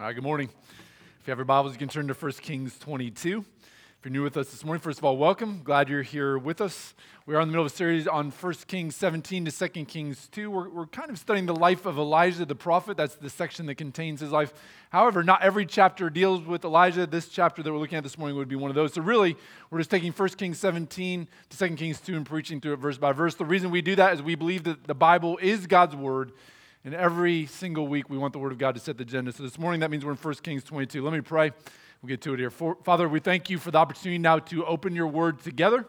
All right, good morning. If you have your Bibles, you can turn to 1 Kings 22. If you're new with us this morning, first of all, welcome. Glad you're here with us. We are in the middle of a series on 1 Kings 17 to 2 Kings 2. We're, we're kind of studying the life of Elijah the prophet. That's the section that contains his life. However, not every chapter deals with Elijah. This chapter that we're looking at this morning would be one of those. So, really, we're just taking 1 Kings 17 to 2 Kings 2 and preaching through it verse by verse. The reason we do that is we believe that the Bible is God's word and every single week, we want the Word of God to set the agenda. So this morning, that means we're in 1 Kings 22. Let me pray. We'll get to it here. For, Father, we thank you for the opportunity now to open your Word together.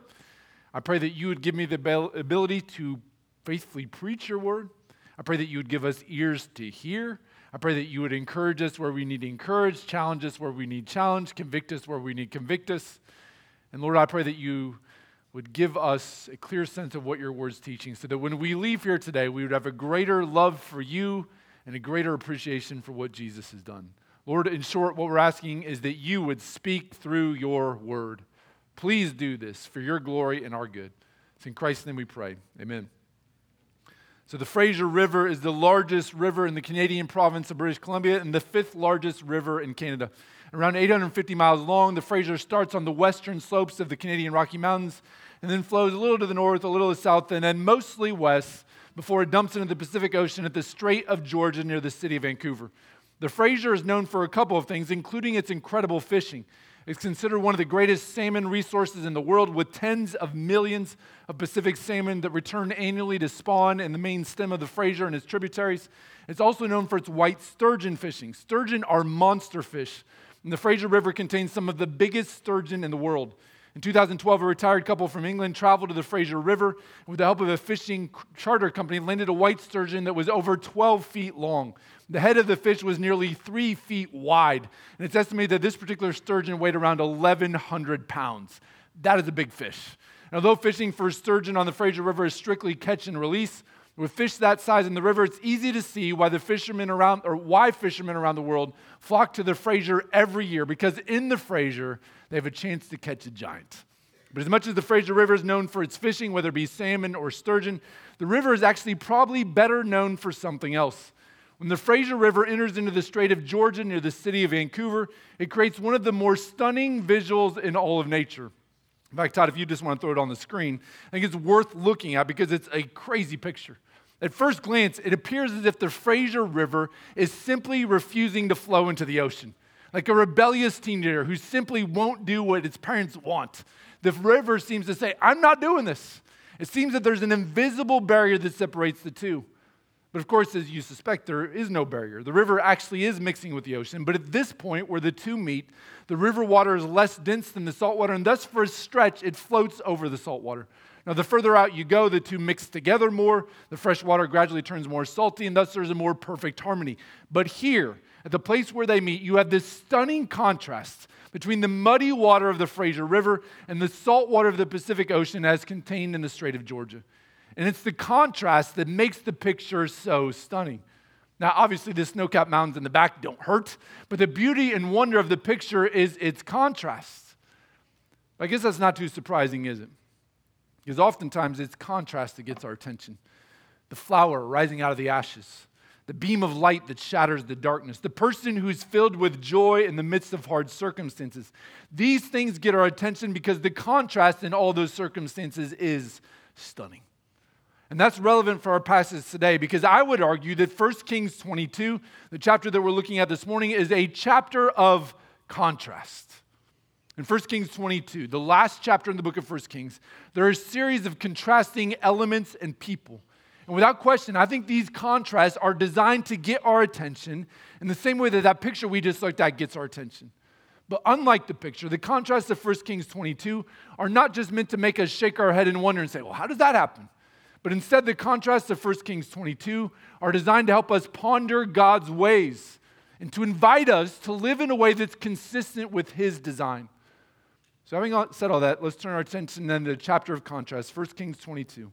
I pray that you would give me the ability to faithfully preach your Word. I pray that you would give us ears to hear. I pray that you would encourage us where we need to encourage, challenge us where we need challenge, convict us where we need convict us. And Lord, I pray that you would give us a clear sense of what your word's teaching so that when we leave here today, we would have a greater love for you and a greater appreciation for what Jesus has done. Lord, in short, what we're asking is that you would speak through your word. Please do this for your glory and our good. It's in Christ's name we pray. Amen. So, the Fraser River is the largest river in the Canadian province of British Columbia and the fifth largest river in Canada. Around 850 miles long, the Fraser starts on the western slopes of the Canadian Rocky Mountains and then flows a little to the north, a little to the south, and then mostly west before it dumps into the Pacific Ocean at the Strait of Georgia near the city of Vancouver. The Fraser is known for a couple of things, including its incredible fishing. It's considered one of the greatest salmon resources in the world, with tens of millions of Pacific salmon that return annually to spawn in the main stem of the Fraser and its tributaries. It's also known for its white sturgeon fishing. Sturgeon are monster fish, and the Fraser River contains some of the biggest sturgeon in the world. In 2012, a retired couple from England traveled to the Fraser River with the help of a fishing charter company, landed a white sturgeon that was over 12 feet long. The head of the fish was nearly three feet wide, and it's estimated that this particular sturgeon weighed around 1,100 pounds. That is a big fish. And although fishing for sturgeon on the Fraser River is strictly catch and release, with fish that size in the river, it's easy to see why the fishermen around, or why fishermen around the world flock to the Fraser every year, because in the Fraser, they have a chance to catch a giant. But as much as the Fraser River is known for its fishing, whether it be salmon or sturgeon, the river is actually probably better known for something else. When the Fraser River enters into the Strait of Georgia near the city of Vancouver, it creates one of the more stunning visuals in all of nature. In fact, Todd, if you just want to throw it on the screen, I think it's worth looking at because it's a crazy picture. At first glance, it appears as if the Fraser River is simply refusing to flow into the ocean, like a rebellious teenager who simply won't do what its parents want. The river seems to say, I'm not doing this. It seems that there's an invisible barrier that separates the two. But of course, as you suspect, there is no barrier. The river actually is mixing with the ocean, but at this point where the two meet, the river water is less dense than the salt water, and thus for a stretch, it floats over the salt water. Now, the further out you go, the two mix together more. The fresh water gradually turns more salty, and thus there's a more perfect harmony. But here, at the place where they meet, you have this stunning contrast between the muddy water of the Fraser River and the salt water of the Pacific Ocean as contained in the Strait of Georgia. And it's the contrast that makes the picture so stunning. Now, obviously, the snow capped mountains in the back don't hurt, but the beauty and wonder of the picture is its contrast. I guess that's not too surprising, is it? Because oftentimes it's contrast that gets our attention. The flower rising out of the ashes, the beam of light that shatters the darkness, the person who's filled with joy in the midst of hard circumstances. These things get our attention because the contrast in all those circumstances is stunning. And that's relevant for our passage today because I would argue that 1 Kings 22, the chapter that we're looking at this morning, is a chapter of contrast. In 1 Kings 22, the last chapter in the book of 1 Kings, there are a series of contrasting elements and people. And without question, I think these contrasts are designed to get our attention in the same way that that picture we just looked at gets our attention. But unlike the picture, the contrasts of 1 Kings 22 are not just meant to make us shake our head in wonder and say, well, how does that happen? But instead, the contrasts of 1 Kings 22 are designed to help us ponder God's ways and to invite us to live in a way that's consistent with His design. So, having said all that, let's turn our attention then to the chapter of contrast, 1 Kings 22.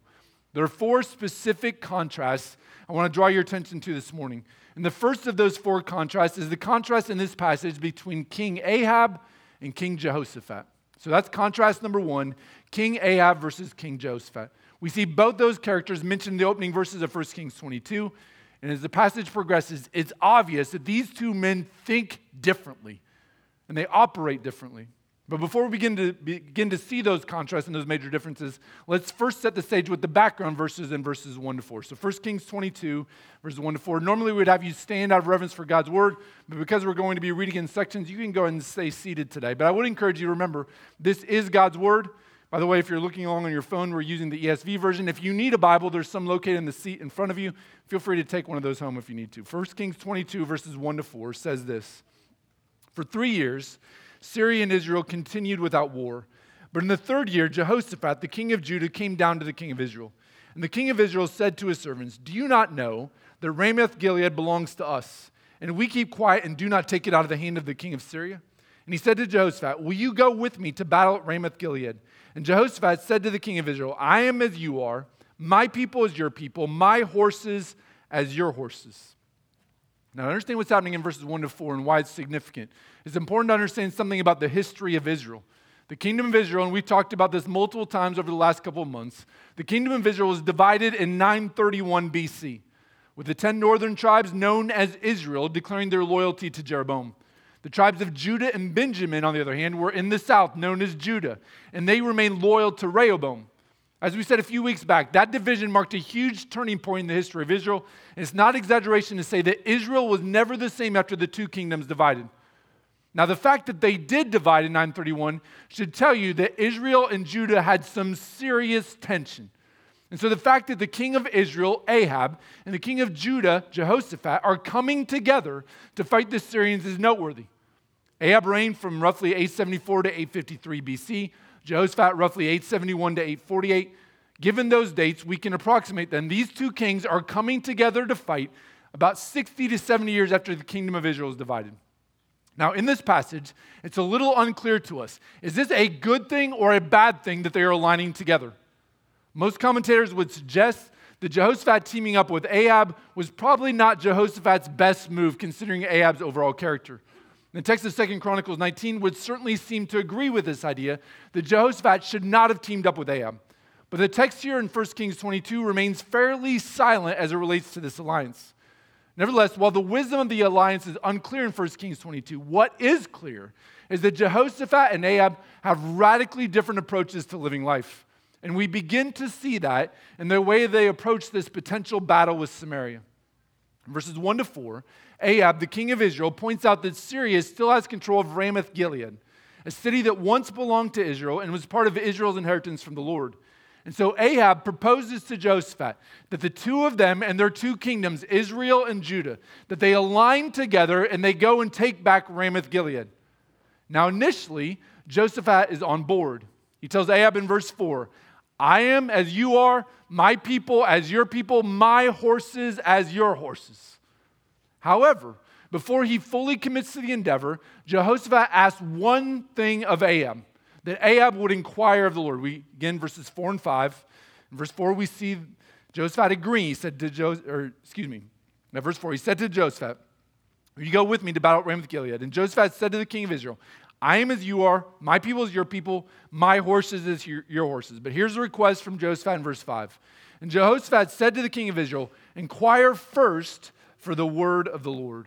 There are four specific contrasts I want to draw your attention to this morning. And the first of those four contrasts is the contrast in this passage between King Ahab and King Jehoshaphat. So that's contrast number one King Ahab versus King Jehoshaphat. We see both those characters mentioned in the opening verses of 1 Kings 22. And as the passage progresses, it's obvious that these two men think differently and they operate differently. But before we begin to begin to see those contrasts and those major differences, let's first set the stage with the background verses in verses 1 to 4. So 1 Kings 22, verses 1 to 4. Normally we would have you stand out of reverence for God's word, but because we're going to be reading in sections, you can go and stay seated today. But I would encourage you to remember this is God's word. By the way, if you're looking along on your phone, we're using the ESV version. If you need a Bible, there's some located in the seat in front of you. Feel free to take one of those home if you need to. 1 Kings 22, verses 1 to 4 says this For three years, Syria and Israel continued without war. But in the third year, Jehoshaphat, the king of Judah, came down to the king of Israel. And the king of Israel said to his servants, Do you not know that Ramoth Gilead belongs to us? And we keep quiet and do not take it out of the hand of the king of Syria? And he said to Jehoshaphat, Will you go with me to battle at Ramoth Gilead? And Jehoshaphat said to the king of Israel, I am as you are, my people as your people, my horses as your horses. Now, understand what's happening in verses 1 to 4 and why it's significant. It's important to understand something about the history of Israel. The kingdom of Israel, and we've talked about this multiple times over the last couple of months, the kingdom of Israel was divided in 931 BC, with the 10 northern tribes known as Israel declaring their loyalty to Jeroboam. The tribes of Judah and Benjamin, on the other hand, were in the south, known as Judah, and they remained loyal to Rehoboam. As we said a few weeks back, that division marked a huge turning point in the history of Israel. And it's not exaggeration to say that Israel was never the same after the two kingdoms divided. Now, the fact that they did divide in 931 should tell you that Israel and Judah had some serious tension. And so the fact that the king of Israel, Ahab, and the king of Judah, Jehoshaphat, are coming together to fight the Syrians is noteworthy. Ahab reigned from roughly 874 to 853 BC. Jehoshaphat roughly 871 to 848. Given those dates, we can approximate then these two kings are coming together to fight about 60 to 70 years after the kingdom of Israel is divided. Now, in this passage, it's a little unclear to us. Is this a good thing or a bad thing that they are aligning together? Most commentators would suggest that Jehoshaphat teaming up with Ahab was probably not Jehoshaphat's best move considering Ahab's overall character. The text of Second Chronicles 19 would certainly seem to agree with this idea that Jehoshaphat should not have teamed up with Ahab. But the text here in 1 Kings 22 remains fairly silent as it relates to this alliance. Nevertheless, while the wisdom of the alliance is unclear in 1 Kings 22, what is clear is that Jehoshaphat and Ahab have radically different approaches to living life. And we begin to see that in the way they approach this potential battle with Samaria. Verses 1 to 4, Ahab, the king of Israel, points out that Syria still has control of Ramoth Gilead, a city that once belonged to Israel and was part of Israel's inheritance from the Lord. And so Ahab proposes to Jehoshaphat that the two of them and their two kingdoms, Israel and Judah, that they align together and they go and take back Ramoth Gilead. Now, initially, Jehoshaphat is on board. He tells Ahab in verse 4 I am as you are, my people as your people, my horses as your horses. However, before he fully commits to the endeavor, Jehoshaphat asks one thing of Ahab that Ahab would inquire of the Lord. We again verses 4 and 5. In verse 4, we see Jehoshaphat agreeing. He said to Joseph, or excuse me, now verse 4, he said to Jehoshaphat, You go with me to battle at Ramoth Gilead. And Jehoshaphat said to the king of Israel, I am as you are, my people is your people, my horses is your, your horses. But here's a request from Jehoshaphat in verse 5. And Jehoshaphat said to the king of Israel, Inquire first for the word of the Lord.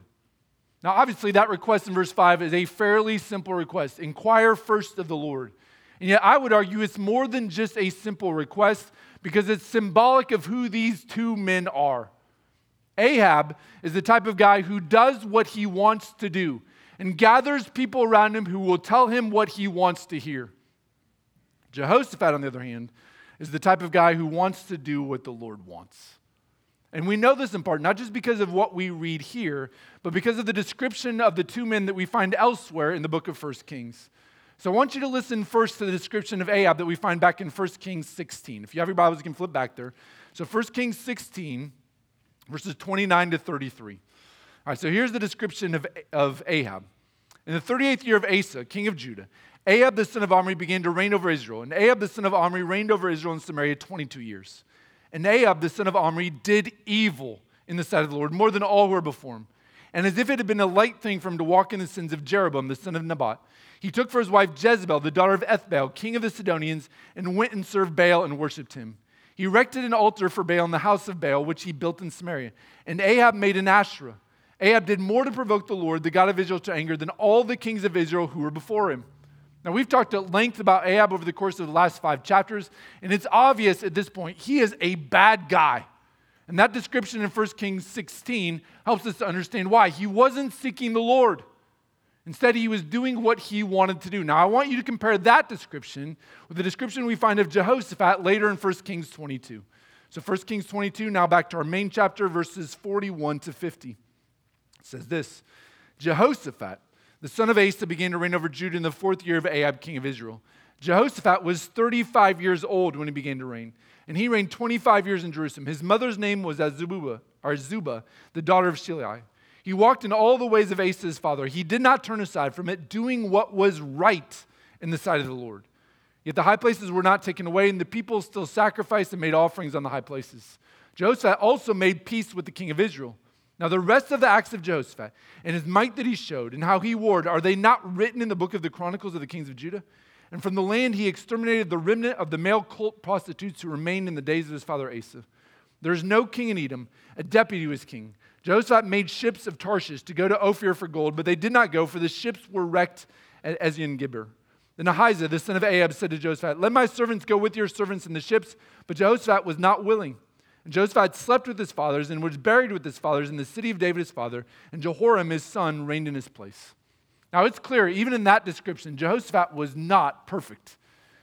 Now, obviously, that request in verse 5 is a fairly simple request. Inquire first of the Lord. And yet, I would argue it's more than just a simple request because it's symbolic of who these two men are. Ahab is the type of guy who does what he wants to do and gathers people around him who will tell him what he wants to hear. Jehoshaphat, on the other hand, is the type of guy who wants to do what the Lord wants. And we know this in part, not just because of what we read here, but because of the description of the two men that we find elsewhere in the book of 1 Kings. So I want you to listen first to the description of Ahab that we find back in 1 Kings 16. If you have your Bibles, you can flip back there. So 1 Kings 16, verses 29 to 33. All right, so here's the description of, of Ahab. In the 38th year of Asa, king of Judah, Ahab the son of Omri began to reign over Israel. And Ahab the son of Omri reigned over Israel and Samaria 22 years. And Ahab, the son of Omri, did evil in the sight of the Lord more than all who were before him. And as if it had been a light thing for him to walk in the sins of Jeroboam, the son of Nebat, he took for his wife Jezebel, the daughter of Ethbaal, king of the Sidonians, and went and served Baal and worshipped him. He erected an altar for Baal in the house of Baal, which he built in Samaria. And Ahab made an Asherah. Ahab did more to provoke the Lord, the God of Israel, to anger than all the kings of Israel who were before him. Now, we've talked at length about Ahab over the course of the last five chapters, and it's obvious at this point he is a bad guy. And that description in 1 Kings 16 helps us to understand why. He wasn't seeking the Lord. Instead, he was doing what he wanted to do. Now, I want you to compare that description with the description we find of Jehoshaphat later in 1 Kings 22. So, 1 Kings 22, now back to our main chapter, verses 41 to 50. It says this Jehoshaphat, the son of Asa, began to reign over Judah in the fourth year of Ahab, king of Israel. Jehoshaphat was 35 years old when he began to reign and he reigned 25 years in Jerusalem. His mother's name was Azubah, or Zuba, the daughter of Shilhi. He walked in all the ways of Asa his father. He did not turn aside from it, doing what was right in the sight of the Lord. Yet the high places were not taken away, and the people still sacrificed and made offerings on the high places. Jehoshaphat also made peace with the king of Israel. Now, the rest of the acts of Jehoshaphat and his might that he showed and how he warred, are they not written in the book of the Chronicles of the kings of Judah? And from the land he exterminated the remnant of the male cult prostitutes who remained in the days of his father Asa. There is no king in Edom, a deputy was king. Jehoshaphat made ships of Tarshish to go to Ophir for gold, but they did not go, for the ships were wrecked at Ezion Geber. Then Ahaziah, the son of Ahab, said to Jehoshaphat, Let my servants go with your servants in the ships. But Jehoshaphat was not willing. And Jehoshaphat slept with his fathers and was buried with his fathers in the city of David his father, and Jehoram his son reigned in his place. Now it's clear, even in that description, Jehoshaphat was not perfect.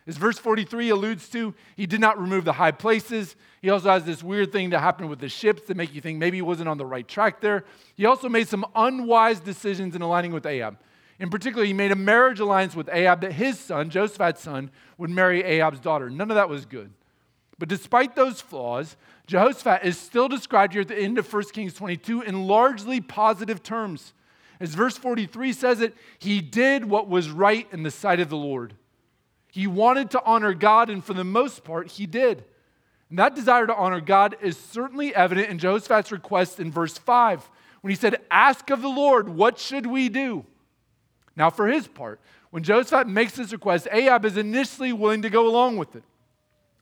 As verse 43 alludes to, he did not remove the high places. He also has this weird thing that happened with the ships that make you think maybe he wasn't on the right track there. He also made some unwise decisions in aligning with Ahab. In particular, he made a marriage alliance with Ahab that his son, Jehoshaphat's son, would marry Ahab's daughter. None of that was good. But despite those flaws, Jehoshaphat is still described here at the end of 1 Kings 22 in largely positive terms. As verse 43 says it, he did what was right in the sight of the Lord. He wanted to honor God, and for the most part, he did. And that desire to honor God is certainly evident in Jehoshaphat's request in verse 5 when he said, Ask of the Lord, what should we do? Now, for his part, when Jehoshaphat makes this request, Ahab is initially willing to go along with it.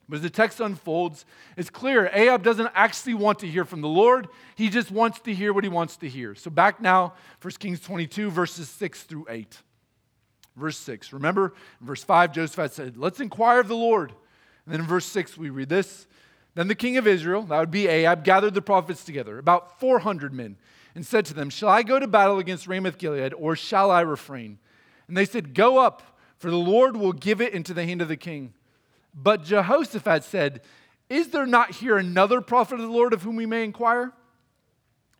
But as the text unfolds, it's clear Ahab doesn't actually want to hear from the Lord. He just wants to hear what he wants to hear. So back now, 1 Kings 22, verses 6 through 8. Verse 6. Remember, verse 5, Joseph said, Let's inquire of the Lord. And then in verse 6, we read this. Then the king of Israel, that would be Ahab, gathered the prophets together, about 400 men, and said to them, Shall I go to battle against Ramoth Gilead, or shall I refrain? And they said, Go up, for the Lord will give it into the hand of the king. But Jehoshaphat said, Is there not here another prophet of the Lord of whom we may inquire?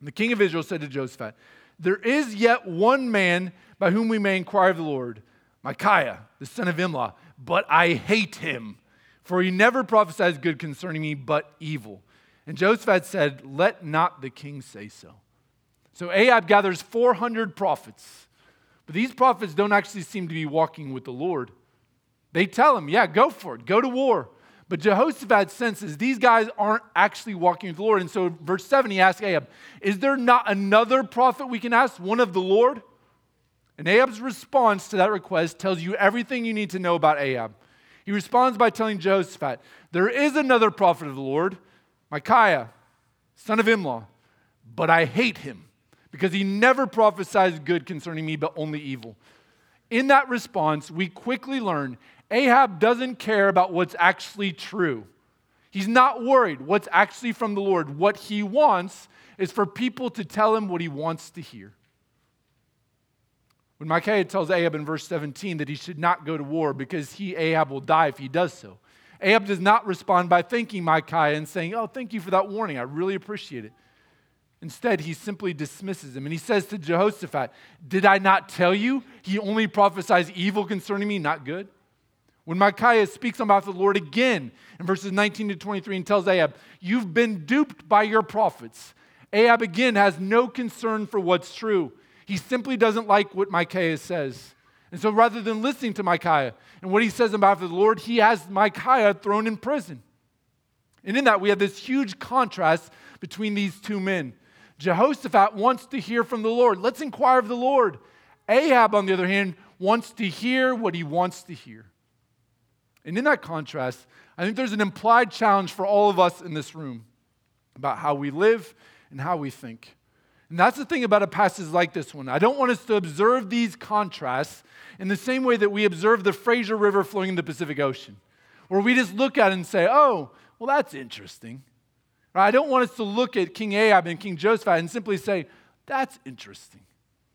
And the king of Israel said to Jehoshaphat, There is yet one man by whom we may inquire of the Lord, Micaiah, the son of Imlah, but I hate him, for he never prophesies good concerning me, but evil. And Jehoshaphat said, Let not the king say so. So Ahab gathers 400 prophets, but these prophets don't actually seem to be walking with the Lord. They tell him, yeah, go for it, go to war. But Jehoshaphat senses these guys aren't actually walking with the Lord. And so, verse 7, he asks Ahab, Is there not another prophet we can ask, one of the Lord? And Ahab's response to that request tells you everything you need to know about Ahab. He responds by telling Jehoshaphat, There is another prophet of the Lord, Micaiah, son of Imlah, but I hate him because he never prophesies good concerning me, but only evil. In that response, we quickly learn Ahab doesn't care about what's actually true. He's not worried what's actually from the Lord. What he wants is for people to tell him what he wants to hear. When Micaiah tells Ahab in verse 17 that he should not go to war because he, Ahab, will die if he does so, Ahab does not respond by thanking Micaiah and saying, Oh, thank you for that warning. I really appreciate it. Instead, he simply dismisses him and he says to Jehoshaphat, Did I not tell you he only prophesies evil concerning me, not good? When Micaiah speaks about the Lord again in verses 19 to 23 and tells Ahab, You've been duped by your prophets. Ahab again has no concern for what's true. He simply doesn't like what Micaiah says. And so rather than listening to Micaiah and what he says about the Lord, he has Micaiah thrown in prison. And in that, we have this huge contrast between these two men. Jehoshaphat wants to hear from the Lord. Let's inquire of the Lord. Ahab, on the other hand, wants to hear what he wants to hear. And in that contrast, I think there's an implied challenge for all of us in this room about how we live and how we think. And that's the thing about a passage like this one. I don't want us to observe these contrasts in the same way that we observe the Fraser River flowing in the Pacific Ocean, where we just look at it and say, oh, well, that's interesting. I don't want us to look at King Ahab and King Joseph and simply say, that's interesting.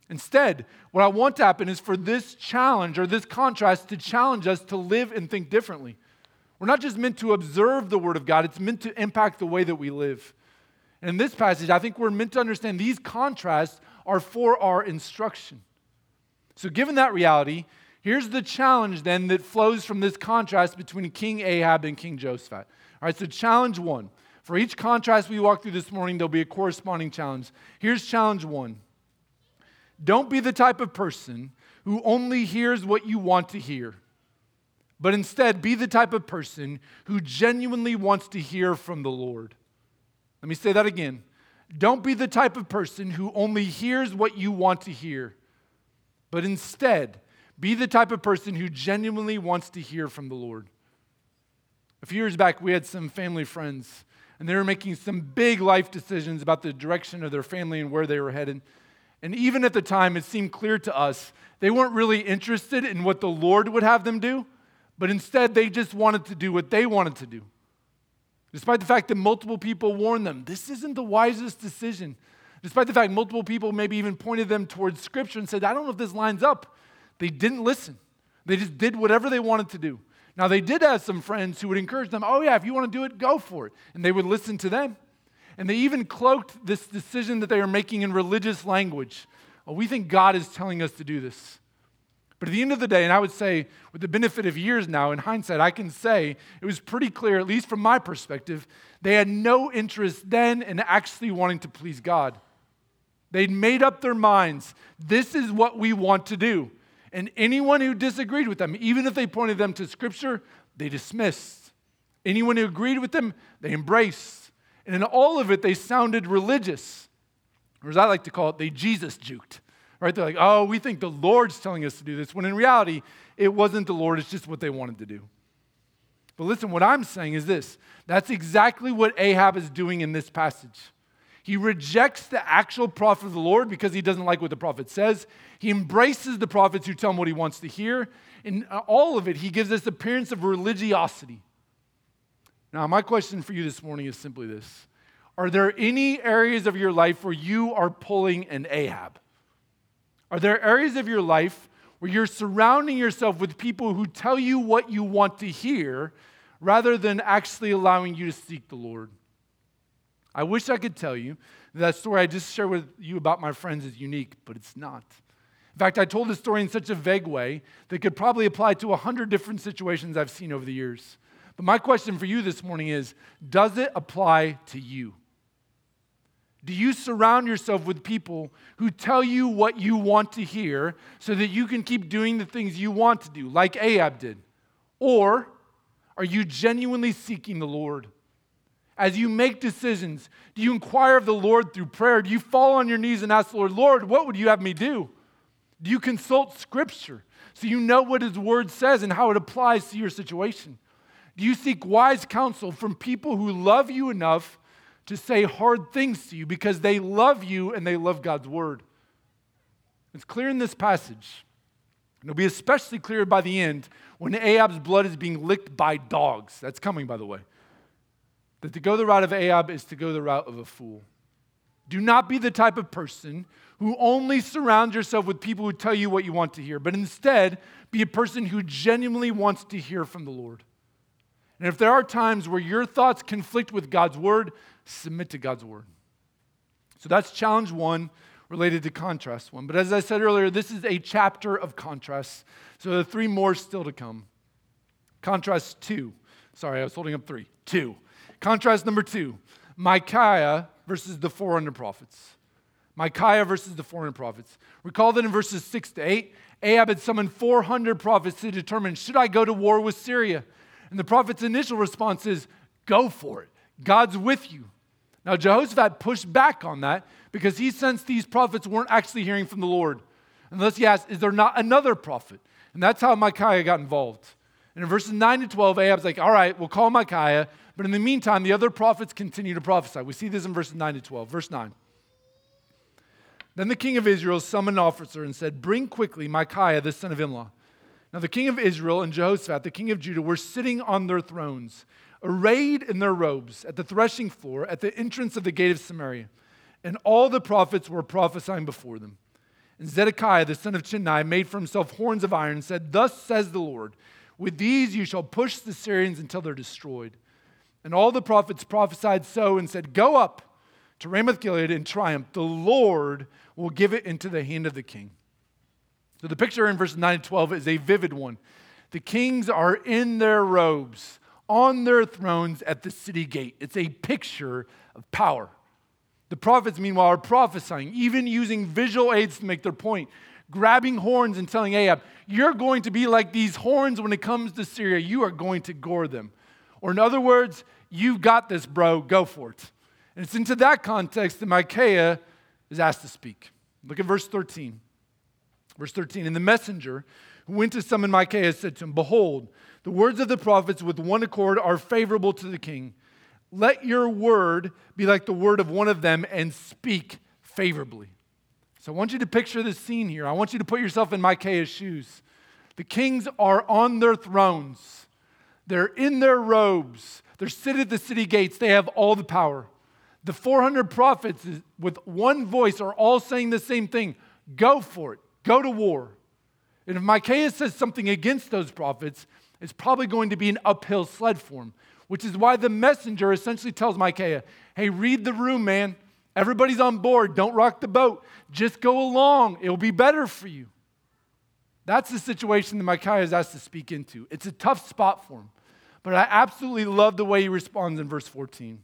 Instead, what I want to happen is for this challenge or this contrast to challenge us to live and think differently. We're not just meant to observe the Word of God, it's meant to impact the way that we live. And in this passage, I think we're meant to understand these contrasts are for our instruction. So, given that reality, here's the challenge then that flows from this contrast between King Ahab and King Josephat. All right, so challenge one. For each contrast we walk through this morning, there'll be a corresponding challenge. Here's challenge one Don't be the type of person who only hears what you want to hear, but instead be the type of person who genuinely wants to hear from the Lord. Let me say that again. Don't be the type of person who only hears what you want to hear, but instead be the type of person who genuinely wants to hear from the Lord. A few years back, we had some family friends, and they were making some big life decisions about the direction of their family and where they were headed. And even at the time, it seemed clear to us they weren't really interested in what the Lord would have them do, but instead they just wanted to do what they wanted to do. Despite the fact that multiple people warned them, this isn't the wisest decision. Despite the fact multiple people maybe even pointed them towards Scripture and said, I don't know if this lines up. They didn't listen. They just did whatever they wanted to do. Now, they did have some friends who would encourage them, oh, yeah, if you want to do it, go for it. And they would listen to them. And they even cloaked this decision that they were making in religious language. We think God is telling us to do this. But at the end of the day, and I would say, with the benefit of years now, in hindsight, I can say it was pretty clear, at least from my perspective, they had no interest then in actually wanting to please God. They'd made up their minds this is what we want to do. And anyone who disagreed with them, even if they pointed them to Scripture, they dismissed. Anyone who agreed with them, they embraced. And in all of it, they sounded religious. Or as I like to call it, they Jesus juked. Right? They're like, oh, we think the Lord's telling us to do this, when in reality, it wasn't the Lord, it's just what they wanted to do. But listen, what I'm saying is this that's exactly what Ahab is doing in this passage. He rejects the actual prophet of the Lord because he doesn't like what the prophet says. He embraces the prophets who tell him what he wants to hear. In all of it, he gives this appearance of religiosity. Now, my question for you this morning is simply this Are there any areas of your life where you are pulling an Ahab? Are there areas of your life where you're surrounding yourself with people who tell you what you want to hear rather than actually allowing you to seek the Lord? I wish I could tell you that story I just shared with you about my friends is unique, but it's not. In fact, I told this story in such a vague way that could probably apply to a hundred different situations I've seen over the years. But my question for you this morning is Does it apply to you? Do you surround yourself with people who tell you what you want to hear so that you can keep doing the things you want to do, like Ahab did? Or are you genuinely seeking the Lord? As you make decisions, do you inquire of the Lord through prayer? Do you fall on your knees and ask the Lord, Lord, what would you have me do? Do you consult Scripture so you know what His Word says and how it applies to your situation? Do you seek wise counsel from people who love you enough to say hard things to you because they love you and they love God's word. It's clear in this passage. It'll be especially clear by the end when Ahab's blood is being licked by dogs. That's coming, by the way. That to go the route of Ahab is to go the route of a fool. Do not be the type of person who only surrounds yourself with people who tell you what you want to hear, but instead be a person who genuinely wants to hear from the Lord. And if there are times where your thoughts conflict with God's word, submit to God's word. So that's challenge one related to contrast one. But as I said earlier, this is a chapter of contrasts. So there are three more still to come. Contrast two. Sorry, I was holding up three. Two. Contrast number two Micaiah versus the 400 prophets. Micaiah versus the 400 prophets. Recall that in verses 6 to 8, Ahab had summoned 400 prophets to determine should I go to war with Syria? And the prophet's initial response is, Go for it. God's with you. Now, Jehoshaphat pushed back on that because he sensed these prophets weren't actually hearing from the Lord. And Unless he asked, Is there not another prophet? And that's how Micaiah got involved. And in verses 9 to 12, Ahab's like, all right, we'll call Micaiah. But in the meantime, the other prophets continue to prophesy. We see this in verses 9 to 12. Verse 9. Then the king of Israel summoned an officer and said, Bring quickly Micaiah, the son of Imlah. Now the king of Israel and Jehoshaphat, the king of Judah, were sitting on their thrones, arrayed in their robes, at the threshing floor, at the entrance of the gate of Samaria. And all the prophets were prophesying before them. And Zedekiah, the son of Chenaanah, made for himself horns of iron and said, Thus says the Lord, with these you shall push the Syrians until they're destroyed. And all the prophets prophesied so and said, Go up to Ramoth Gilead in triumph. The Lord will give it into the hand of the king. So the picture in verses 9 and 12 is a vivid one. The kings are in their robes, on their thrones at the city gate. It's a picture of power. The prophets, meanwhile, are prophesying, even using visual aids to make their point, grabbing horns and telling Ahab, You're going to be like these horns when it comes to Syria. You are going to gore them. Or, in other words, you've got this, bro, go for it. And it's into that context that Micaiah is asked to speak. Look at verse 13. Verse 13, and the messenger who went to summon Micaiah said to him, Behold, the words of the prophets with one accord are favorable to the king. Let your word be like the word of one of them and speak favorably. So I want you to picture this scene here. I want you to put yourself in Micaiah's shoes. The kings are on their thrones, they're in their robes, they're sitting at the city gates, they have all the power. The 400 prophets, with one voice, are all saying the same thing go for it, go to war. And if Micaiah says something against those prophets, it's probably going to be an uphill sled for him, which is why the messenger essentially tells Micaiah, hey, read the room, man. Everybody's on board. Don't rock the boat. Just go along. It'll be better for you. That's the situation that Micaiah is asked to speak into. It's a tough spot for him. But I absolutely love the way he responds in verse 14.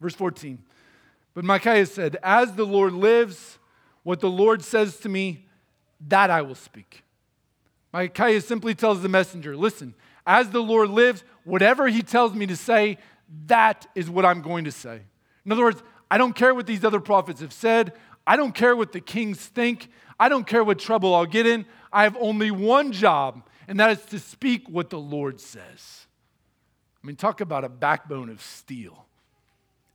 Verse 14. But Micaiah said, As the Lord lives, what the Lord says to me, that I will speak. Micaiah simply tells the messenger, Listen, as the Lord lives, whatever he tells me to say, that is what I'm going to say. In other words, I don't care what these other prophets have said. I don't care what the kings think. I don't care what trouble I'll get in. I have only one job, and that is to speak what the Lord says. I mean, talk about a backbone of steel.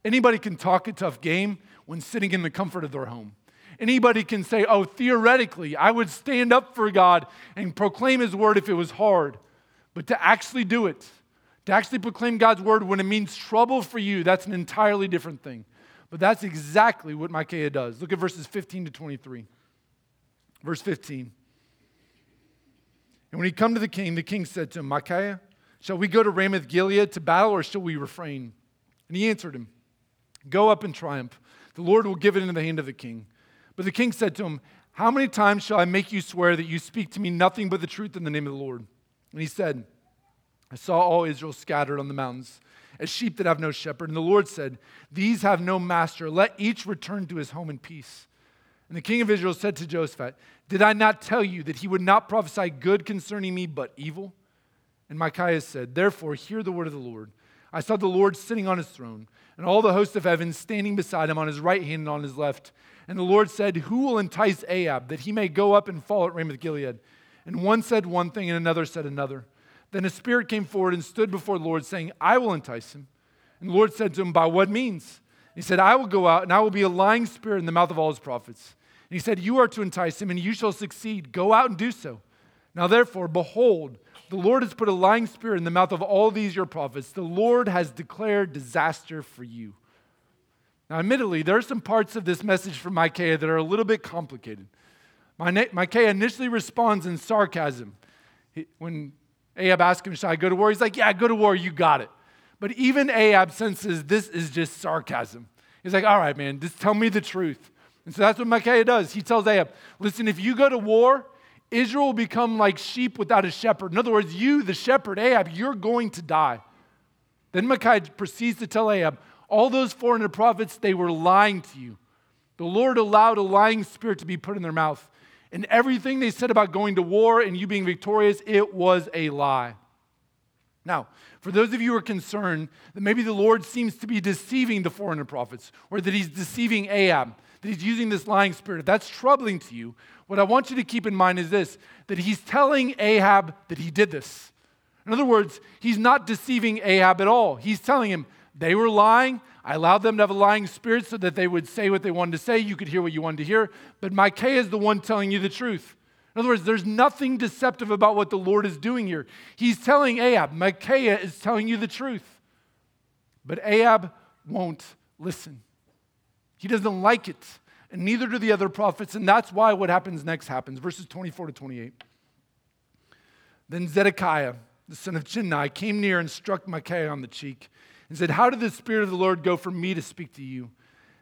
Anybody can talk a tough game when sitting in the comfort of their home. Anybody can say, oh, theoretically, I would stand up for God and proclaim His word if it was hard. But to actually do it, to actually proclaim God's word when it means trouble for you, that's an entirely different thing. But that's exactly what Micaiah does. Look at verses 15 to 23. Verse 15. And when he come to the king, the king said to him, Micaiah, shall we go to Ramoth Gilead to battle or shall we refrain? And he answered him, Go up in triumph. The Lord will give it into the hand of the king. But the king said to him, How many times shall I make you swear that you speak to me nothing but the truth in the name of the Lord? And he said, I saw all Israel scattered on the mountains as sheep that have no shepherd. And the Lord said, These have no master. Let each return to his home in peace. And the king of Israel said to Josephat, Did I not tell you that he would not prophesy good concerning me, but evil? And Micaiah said, Therefore, hear the word of the Lord. I saw the Lord sitting on his throne and all the hosts of heaven standing beside him on his right hand and on his left. And the Lord said, Who will entice Ahab that he may go up and fall at Ramoth Gilead? And one said one thing, and another said another. Then a spirit came forward and stood before the Lord, saying, I will entice him. And the Lord said to him, By what means? He said, I will go out, and I will be a lying spirit in the mouth of all his prophets. And he said, You are to entice him, and you shall succeed. Go out and do so. Now, therefore, behold, the Lord has put a lying spirit in the mouth of all these your prophets. The Lord has declared disaster for you. Now, admittedly, there are some parts of this message from Micaiah that are a little bit complicated. Micaiah initially responds in sarcasm. When Ahab asks him, Should I go to war? He's like, Yeah, go to war, you got it. But even Ahab senses this is just sarcasm. He's like, All right, man, just tell me the truth. And so that's what Micaiah does. He tells Ahab, Listen, if you go to war, Israel will become like sheep without a shepherd. In other words, you, the shepherd, Ahab, you're going to die. Then Micaiah proceeds to tell Ahab, all those 400 prophets, they were lying to you. The Lord allowed a lying spirit to be put in their mouth. And everything they said about going to war and you being victorious, it was a lie. Now, for those of you who are concerned that maybe the Lord seems to be deceiving the 400 prophets or that he's deceiving Ahab, that he's using this lying spirit, if that's troubling to you, what I want you to keep in mind is this that he's telling Ahab that he did this. In other words, he's not deceiving Ahab at all. He's telling him, they were lying. I allowed them to have a lying spirit so that they would say what they wanted to say. You could hear what you wanted to hear. But Micaiah is the one telling you the truth. In other words, there's nothing deceptive about what the Lord is doing here. He's telling Ahab, Micaiah is telling you the truth. But Ahab won't listen. He doesn't like it, and neither do the other prophets. And that's why what happens next happens. Verses 24 to 28. Then Zedekiah, the son of Chenaanah, came near and struck Micaiah on the cheek and said, How did the Spirit of the Lord go from me to speak to you?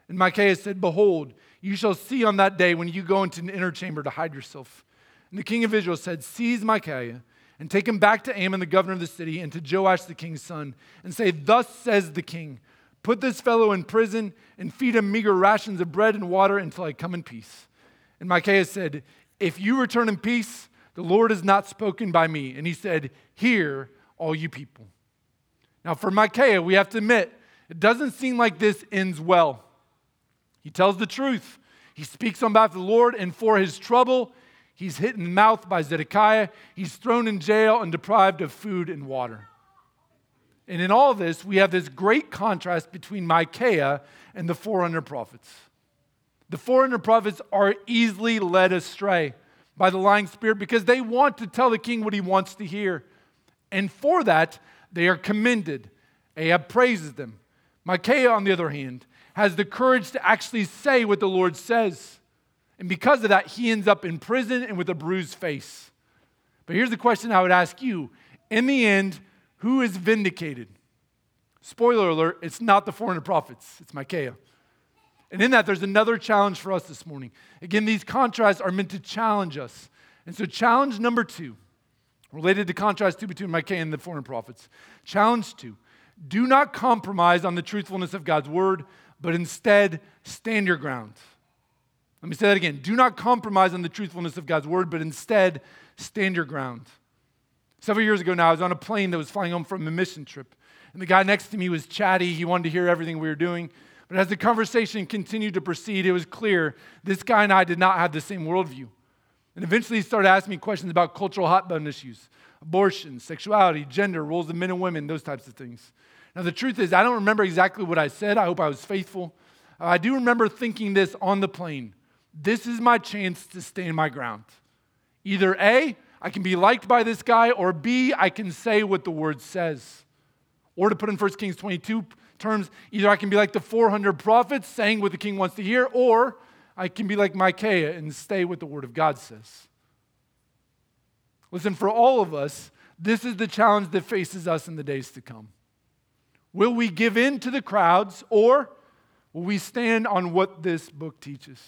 And Micaiah said, Behold, you shall see on that day when you go into an inner chamber to hide yourself. And the king of Israel said, Seize Micaiah and take him back to Amon, the governor of the city, and to Joash, the king's son, and say, Thus says the king, Put this fellow in prison and feed him meager rations of bread and water until I come in peace. And Micaiah said, If you return in peace, the Lord has not spoken by me. And he said, Hear, all you people. Now, for Micaiah, we have to admit, it doesn't seem like this ends well. He tells the truth. He speaks on behalf of the Lord, and for his trouble, He's hit in the mouth by Zedekiah. He's thrown in jail and deprived of food and water. And in all this, we have this great contrast between Micaiah and the 400 prophets. The 400 prophets are easily led astray by the lying spirit because they want to tell the king what he wants to hear. And for that, they are commended. Ahab praises them. Micaiah, on the other hand, has the courage to actually say what the Lord says. And because of that, he ends up in prison and with a bruised face. But here's the question I would ask you In the end, who is vindicated? Spoiler alert, it's not the 400 prophets, it's Micaiah. And in that, there's another challenge for us this morning. Again, these contrasts are meant to challenge us. And so, challenge number two, related to contrast two between Micaiah and the 400 prophets. Challenge two do not compromise on the truthfulness of God's word, but instead stand your ground. Let me say that again. Do not compromise on the truthfulness of God's word, but instead stand your ground. Several years ago now, I was on a plane that was flying home from a mission trip. And the guy next to me was chatty. He wanted to hear everything we were doing. But as the conversation continued to proceed, it was clear this guy and I did not have the same worldview. And eventually he started asking me questions about cultural hot button issues abortion, sexuality, gender, roles of men and women, those types of things. Now, the truth is, I don't remember exactly what I said. I hope I was faithful. Uh, I do remember thinking this on the plane this is my chance to stand my ground. Either A, I can be liked by this guy, or B, I can say what the word says. Or to put in 1 Kings 22 terms, either I can be like the 400 prophets saying what the king wants to hear, or I can be like Micaiah and stay with the word of God says. Listen, for all of us, this is the challenge that faces us in the days to come. Will we give in to the crowds, or will we stand on what this book teaches?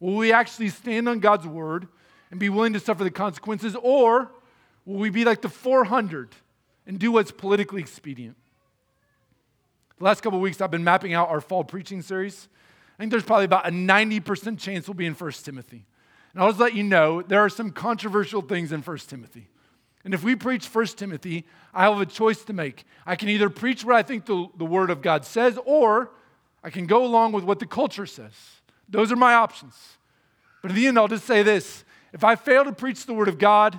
Will we actually stand on God's word and be willing to suffer the consequences? Or will we be like the 400 and do what's politically expedient? The last couple weeks, I've been mapping out our fall preaching series. I think there's probably about a 90% chance we'll be in 1 Timothy. And I'll just let you know there are some controversial things in 1 Timothy. And if we preach 1 Timothy, I have a choice to make. I can either preach what I think the, the Word of God says, or I can go along with what the culture says. Those are my options. But in the end, I'll just say this if I fail to preach the word of God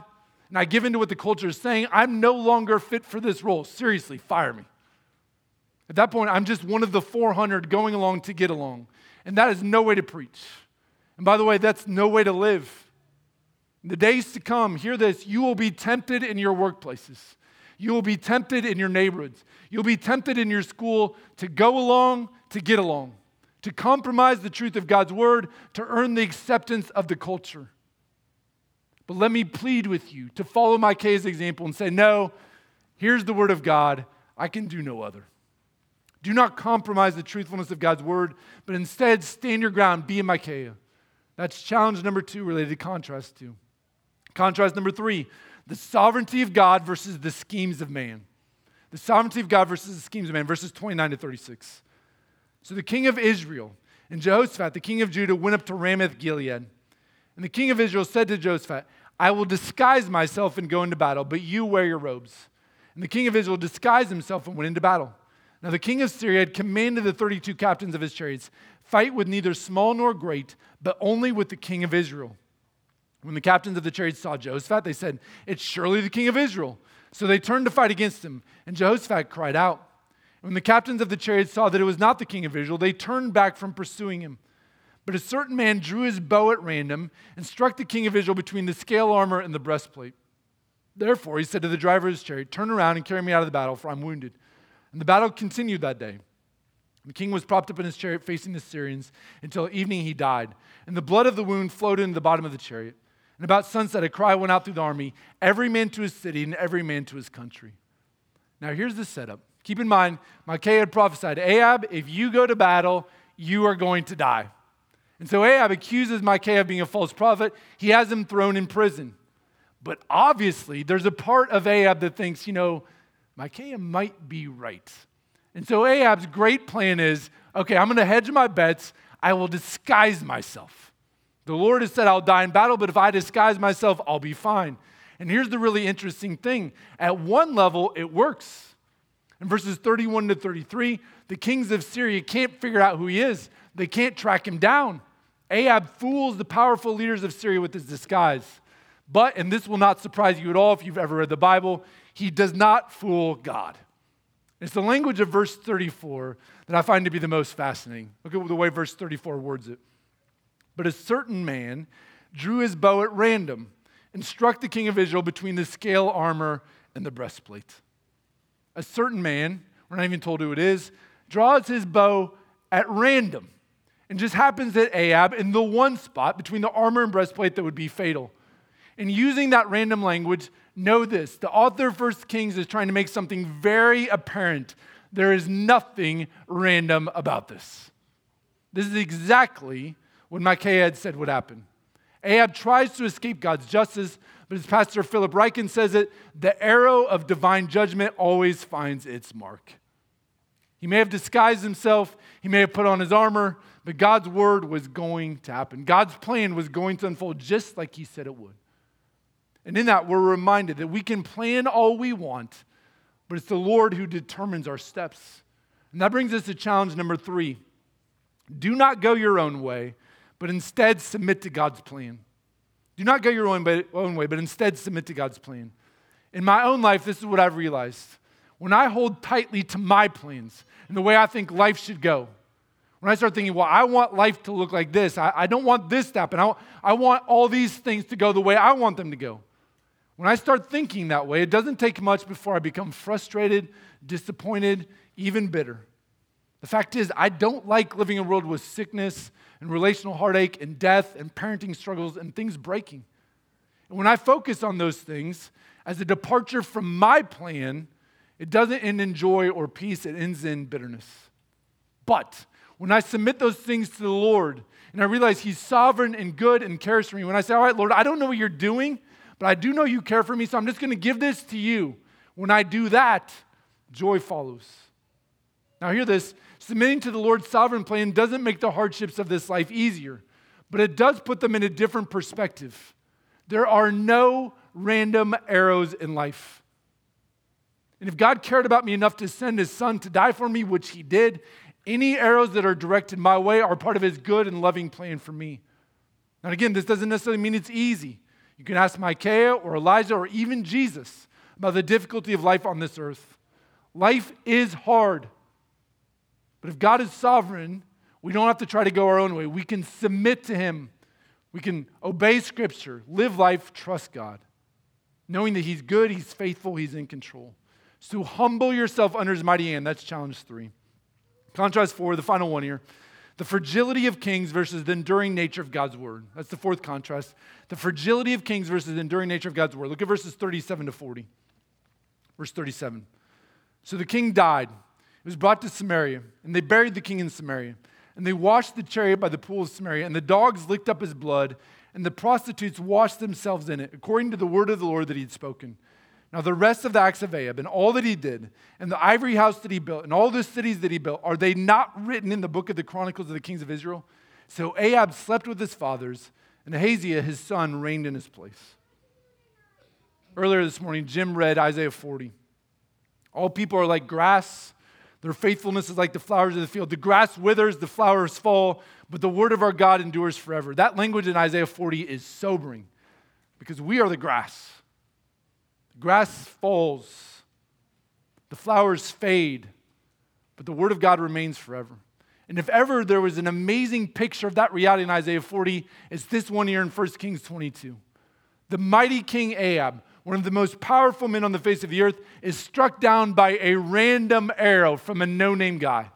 and I give in to what the culture is saying, I'm no longer fit for this role. Seriously, fire me. At that point, I'm just one of the 400 going along to get along. And that is no way to preach. And by the way, that's no way to live. In the days to come, hear this you will be tempted in your workplaces. You will be tempted in your neighborhoods. You'll be tempted in your school to go along, to get along to compromise the truth of God's word to earn the acceptance of the culture. But let me plead with you to follow Micaiah's example and say, no, here's the word of God. I can do no other. Do not compromise the truthfulness of God's word, but instead stand your ground, be a Micaiah. That's challenge number two related to contrast two. Contrast number three the sovereignty of God versus the schemes of man. The sovereignty of God versus the schemes of man, verses 29 to 36. So the king of Israel and Jehoshaphat, the king of Judah, went up to Ramoth Gilead. And the king of Israel said to Jehoshaphat, I will disguise myself and go into battle, but you wear your robes. And the king of Israel disguised himself and went into battle. Now the king of Syria had commanded the 32 captains of his chariots, fight with neither small nor great, but only with the king of Israel. When the captains of the chariots saw Jehoshaphat, they said, It's surely the king of Israel. So they turned to fight against him, and Jehoshaphat cried out. When the captains of the chariots saw that it was not the king of Israel, they turned back from pursuing him. But a certain man drew his bow at random and struck the king of Israel between the scale armor and the breastplate. Therefore, he said to the driver of his chariot, Turn around and carry me out of the battle, for I'm wounded. And the battle continued that day. The king was propped up in his chariot facing the Syrians until evening he died. And the blood of the wound flowed into the bottom of the chariot. And about sunset, a cry went out through the army every man to his city and every man to his country. Now, here's the setup. Keep in mind, Micaiah had prophesied Ahab, if you go to battle, you are going to die. And so Ahab accuses Micaiah of being a false prophet. He has him thrown in prison. But obviously, there's a part of Ahab that thinks, you know, Micaiah might be right. And so Ahab's great plan is okay, I'm going to hedge my bets. I will disguise myself. The Lord has said, I'll die in battle, but if I disguise myself, I'll be fine. And here's the really interesting thing at one level, it works. In verses 31 to 33, the kings of Syria can't figure out who he is, they can't track him down. Ahab fools the powerful leaders of Syria with his disguise. But, and this will not surprise you at all if you've ever read the Bible, he does not fool God. It's the language of verse 34 that I find to be the most fascinating. Look at the way verse 34 words it. But a certain man drew his bow at random and struck the king of Israel between the scale armor and the breastplate. A certain man, we're not even told who it is, draws his bow at random and just happens at Ahab in the one spot between the armor and breastplate that would be fatal. And using that random language, know this the author of First Kings is trying to make something very apparent. There is nothing random about this. This is exactly what Micaiah had said would happen. Ahab tries to escape God's justice, but as Pastor Philip Ryken says it, the arrow of divine judgment always finds its mark. He may have disguised himself, he may have put on his armor, but God's word was going to happen. God's plan was going to unfold just like he said it would. And in that, we're reminded that we can plan all we want, but it's the Lord who determines our steps. And that brings us to challenge number three do not go your own way, but instead submit to God's plan. Do not go your own way, but instead submit to God's plan. In my own life, this is what I've realized. When I hold tightly to my plans and the way I think life should go, when I start thinking, well, I want life to look like this, I, I don't want this to happen, I, I want all these things to go the way I want them to go. When I start thinking that way, it doesn't take much before I become frustrated, disappointed, even bitter. The fact is, I don't like living in a world with sickness and relational heartache and death and parenting struggles and things breaking. And when I focus on those things as a departure from my plan, it doesn't end in joy or peace, it ends in bitterness. But when I submit those things to the Lord and I realize He's sovereign and good and cares for me, when I say, All right, Lord, I don't know what you're doing, but I do know you care for me, so I'm just going to give this to you. When I do that, joy follows. Now, hear this Submitting to the Lord's sovereign plan doesn't make the hardships of this life easier, but it does put them in a different perspective. There are no random arrows in life. And if God cared about me enough to send his son to die for me, which he did, any arrows that are directed my way are part of his good and loving plan for me. Now, again, this doesn't necessarily mean it's easy. You can ask Micaiah or Elijah or even Jesus about the difficulty of life on this earth. Life is hard. But if God is sovereign, we don't have to try to go our own way. We can submit to Him. We can obey Scripture, live life, trust God, knowing that He's good, He's faithful, He's in control. So humble yourself under His mighty hand. That's challenge three. Contrast four, the final one here. The fragility of kings versus the enduring nature of God's word. That's the fourth contrast. The fragility of kings versus the enduring nature of God's word. Look at verses 37 to 40. Verse 37. So the king died it was brought to Samaria, and they buried the king in Samaria. And they washed the chariot by the pool of Samaria, and the dogs licked up his blood, and the prostitutes washed themselves in it, according to the word of the Lord that he had spoken. Now, the rest of the acts of Ahab and all that he did, and the ivory house that he built, and all the cities that he built, are they not written in the book of the Chronicles of the kings of Israel? So Ahab slept with his fathers, and Ahaziah, his son, reigned in his place. Earlier this morning, Jim read Isaiah 40. All people are like grass their faithfulness is like the flowers of the field. The grass withers, the flowers fall, but the word of our God endures forever. That language in Isaiah 40 is sobering. because we are the grass. Grass falls, the flowers fade, but the word of God remains forever. And if ever there was an amazing picture of that reality in Isaiah 40, it's this one here in 1 Kings 22. The mighty King Ahab, one of the most powerful men on the face of the earth, is struck down by a random arrow from a no name guy.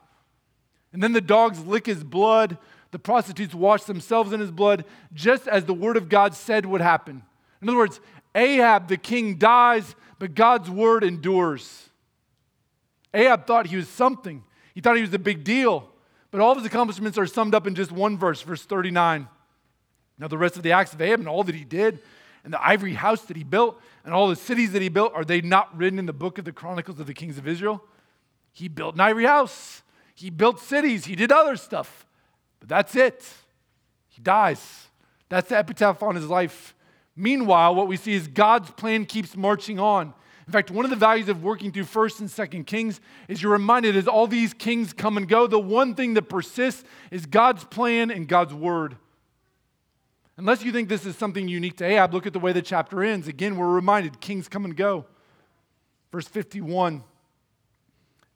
And then the dogs lick his blood, the prostitutes wash themselves in his blood, just as the word of God said would happen. In other words, Ahab the king dies, but God's word endures. Ahab thought he was something, he thought he was a big deal. But all of his accomplishments are summed up in just one verse, verse 39. Now, the rest of the acts of Ahab and all that he did, and the ivory house that he built, and all the cities that he built, are they not written in the book of the Chronicles of the Kings of Israel? He built an ivory house, he built cities, he did other stuff. But that's it. He dies. That's the epitaph on his life. Meanwhile, what we see is God's plan keeps marching on. In fact, one of the values of working through 1st and 2nd Kings is you're reminded as all these kings come and go, the one thing that persists is God's plan and God's word. Unless you think this is something unique to Ahab, look at the way the chapter ends. Again, we're reminded kings come and go. Verse 51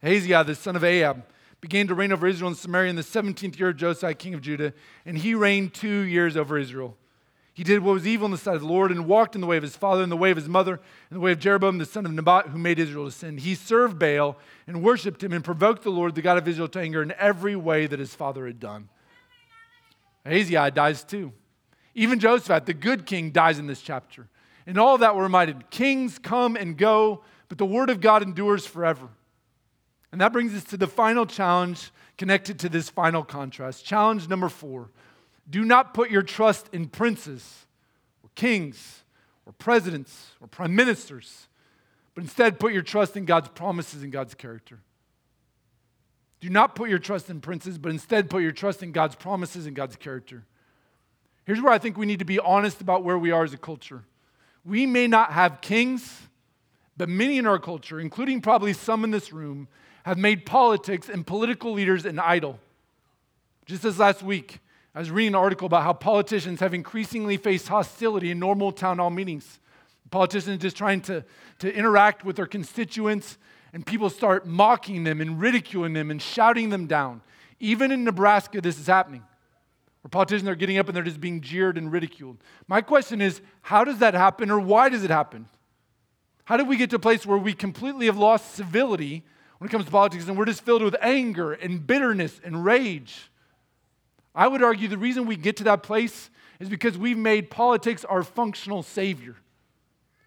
Ahaziah, the son of Ahab, began to reign over Israel and Samaria in the 17th year of Josiah, king of Judah, and he reigned two years over Israel. He did what was evil in the sight of the Lord and walked in the way of his father, in the way of his mother, in the way of Jeroboam, the son of Nebat, who made Israel to sin. He served Baal and worshiped him and provoked the Lord, the God of Israel, to anger in every way that his father had done. Ahaziah dies too. Even Jehoshaphat, the good king, dies in this chapter. And all that we're reminded kings come and go, but the word of God endures forever. And that brings us to the final challenge connected to this final contrast. Challenge number four do not put your trust in princes or kings or presidents or prime ministers, but instead put your trust in God's promises and God's character. Do not put your trust in princes, but instead put your trust in God's promises and God's character. Here's where I think we need to be honest about where we are as a culture. We may not have kings, but many in our culture, including probably some in this room, have made politics and political leaders an idol. Just as last week, I was reading an article about how politicians have increasingly faced hostility in normal town hall meetings. Politicians just trying to, to interact with their constituents, and people start mocking them and ridiculing them and shouting them down. Even in Nebraska, this is happening. Where politicians are getting up and they're just being jeered and ridiculed. My question is how does that happen or why does it happen? How did we get to a place where we completely have lost civility when it comes to politics and we're just filled with anger and bitterness and rage? I would argue the reason we get to that place is because we've made politics our functional savior.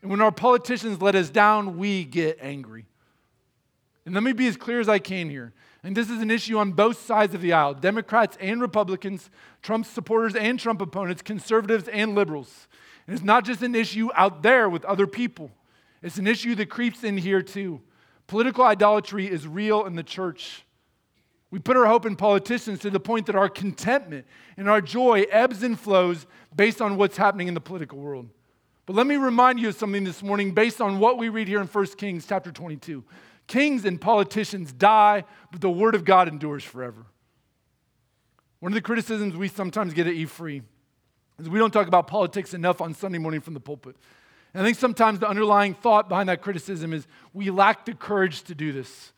And when our politicians let us down, we get angry. And let me be as clear as I can here. And this is an issue on both sides of the aisle Democrats and Republicans, Trump supporters and Trump opponents, conservatives and liberals. And it's not just an issue out there with other people, it's an issue that creeps in here too. Political idolatry is real in the church. We put our hope in politicians to the point that our contentment and our joy ebbs and flows based on what's happening in the political world. But let me remind you of something this morning based on what we read here in 1 Kings chapter 22. Kings and politicians die, but the word of God endures forever. One of the criticisms we sometimes get at E3 is we don't talk about politics enough on Sunday morning from the pulpit. And I think sometimes the underlying thought behind that criticism is we lack the courage to do this.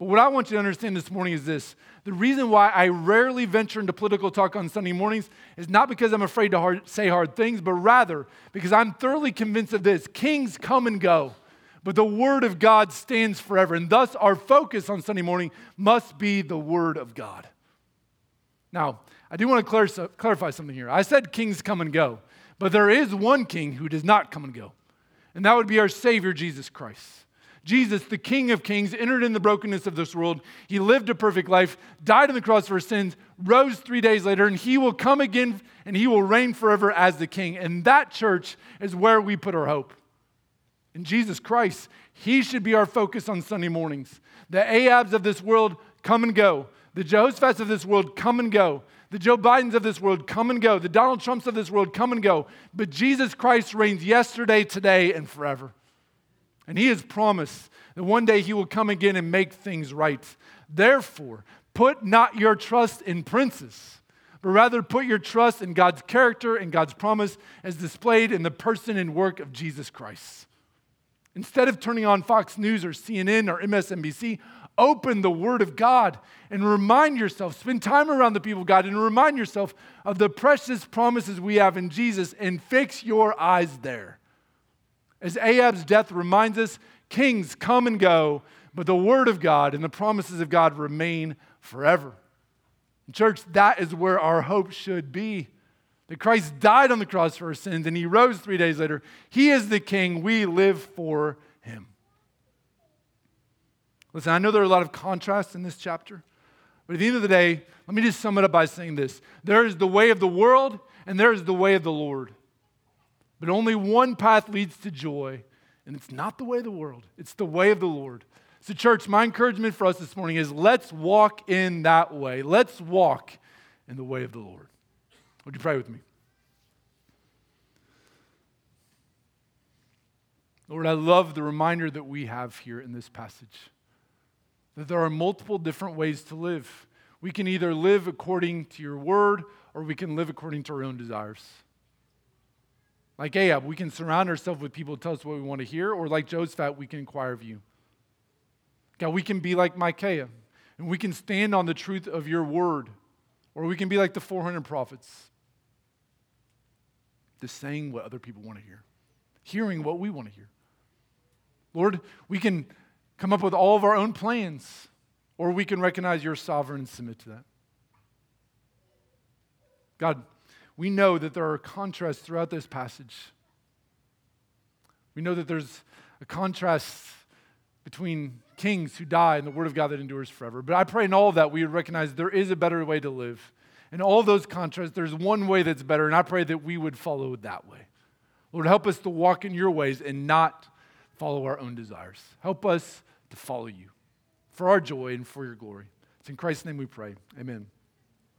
But what I want you to understand this morning is this the reason why I rarely venture into political talk on Sunday mornings is not because I'm afraid to hard, say hard things, but rather because I'm thoroughly convinced of this kings come and go, but the Word of God stands forever. And thus, our focus on Sunday morning must be the Word of God. Now, I do want to clarify something here. I said kings come and go, but there is one king who does not come and go, and that would be our Savior, Jesus Christ. Jesus, the King of Kings, entered in the brokenness of this world. He lived a perfect life, died on the cross for his sins, rose three days later, and he will come again and he will reign forever as the King. And that church is where we put our hope. In Jesus Christ, he should be our focus on Sunday mornings. The Ahabs of this world come and go. The Jehoshaphat's of this world come and go. The Joe Bidens of this world come and go. The Donald Trumps of this world come and go. But Jesus Christ reigns yesterday, today, and forever. And he has promised that one day he will come again and make things right. Therefore, put not your trust in princes, but rather put your trust in God's character and God's promise as displayed in the person and work of Jesus Christ. Instead of turning on Fox News or CNN or MSNBC, open the Word of God and remind yourself, spend time around the people of God and remind yourself of the precious promises we have in Jesus and fix your eyes there. As Ahab's death reminds us, kings come and go, but the Word of God and the promises of God remain forever. Church, that is where our hope should be. That Christ died on the cross for our sins and he rose three days later. He is the king. We live for him. Listen, I know there are a lot of contrasts in this chapter, but at the end of the day, let me just sum it up by saying this there is the way of the world and there is the way of the Lord. But only one path leads to joy, and it's not the way of the world, it's the way of the Lord. So, church, my encouragement for us this morning is let's walk in that way. Let's walk in the way of the Lord. Would you pray with me? Lord, I love the reminder that we have here in this passage that there are multiple different ways to live. We can either live according to your word or we can live according to our own desires. Like Ahab, we can surround ourselves with people who tell us what we want to hear, or like Jehoshaphat, we can inquire of you. God, we can be like Micaiah, and we can stand on the truth of your word, or we can be like the 400 prophets, just saying what other people want to hear, hearing what we want to hear. Lord, we can come up with all of our own plans, or we can recognize you're sovereign and submit to that. God, we know that there are contrasts throughout this passage. We know that there's a contrast between kings who die and the word of God that endures forever. But I pray in all of that we would recognize there is a better way to live. In all those contrasts, there's one way that's better, and I pray that we would follow that way. Lord, help us to walk in your ways and not follow our own desires. Help us to follow you for our joy and for your glory. It's in Christ's name we pray. Amen.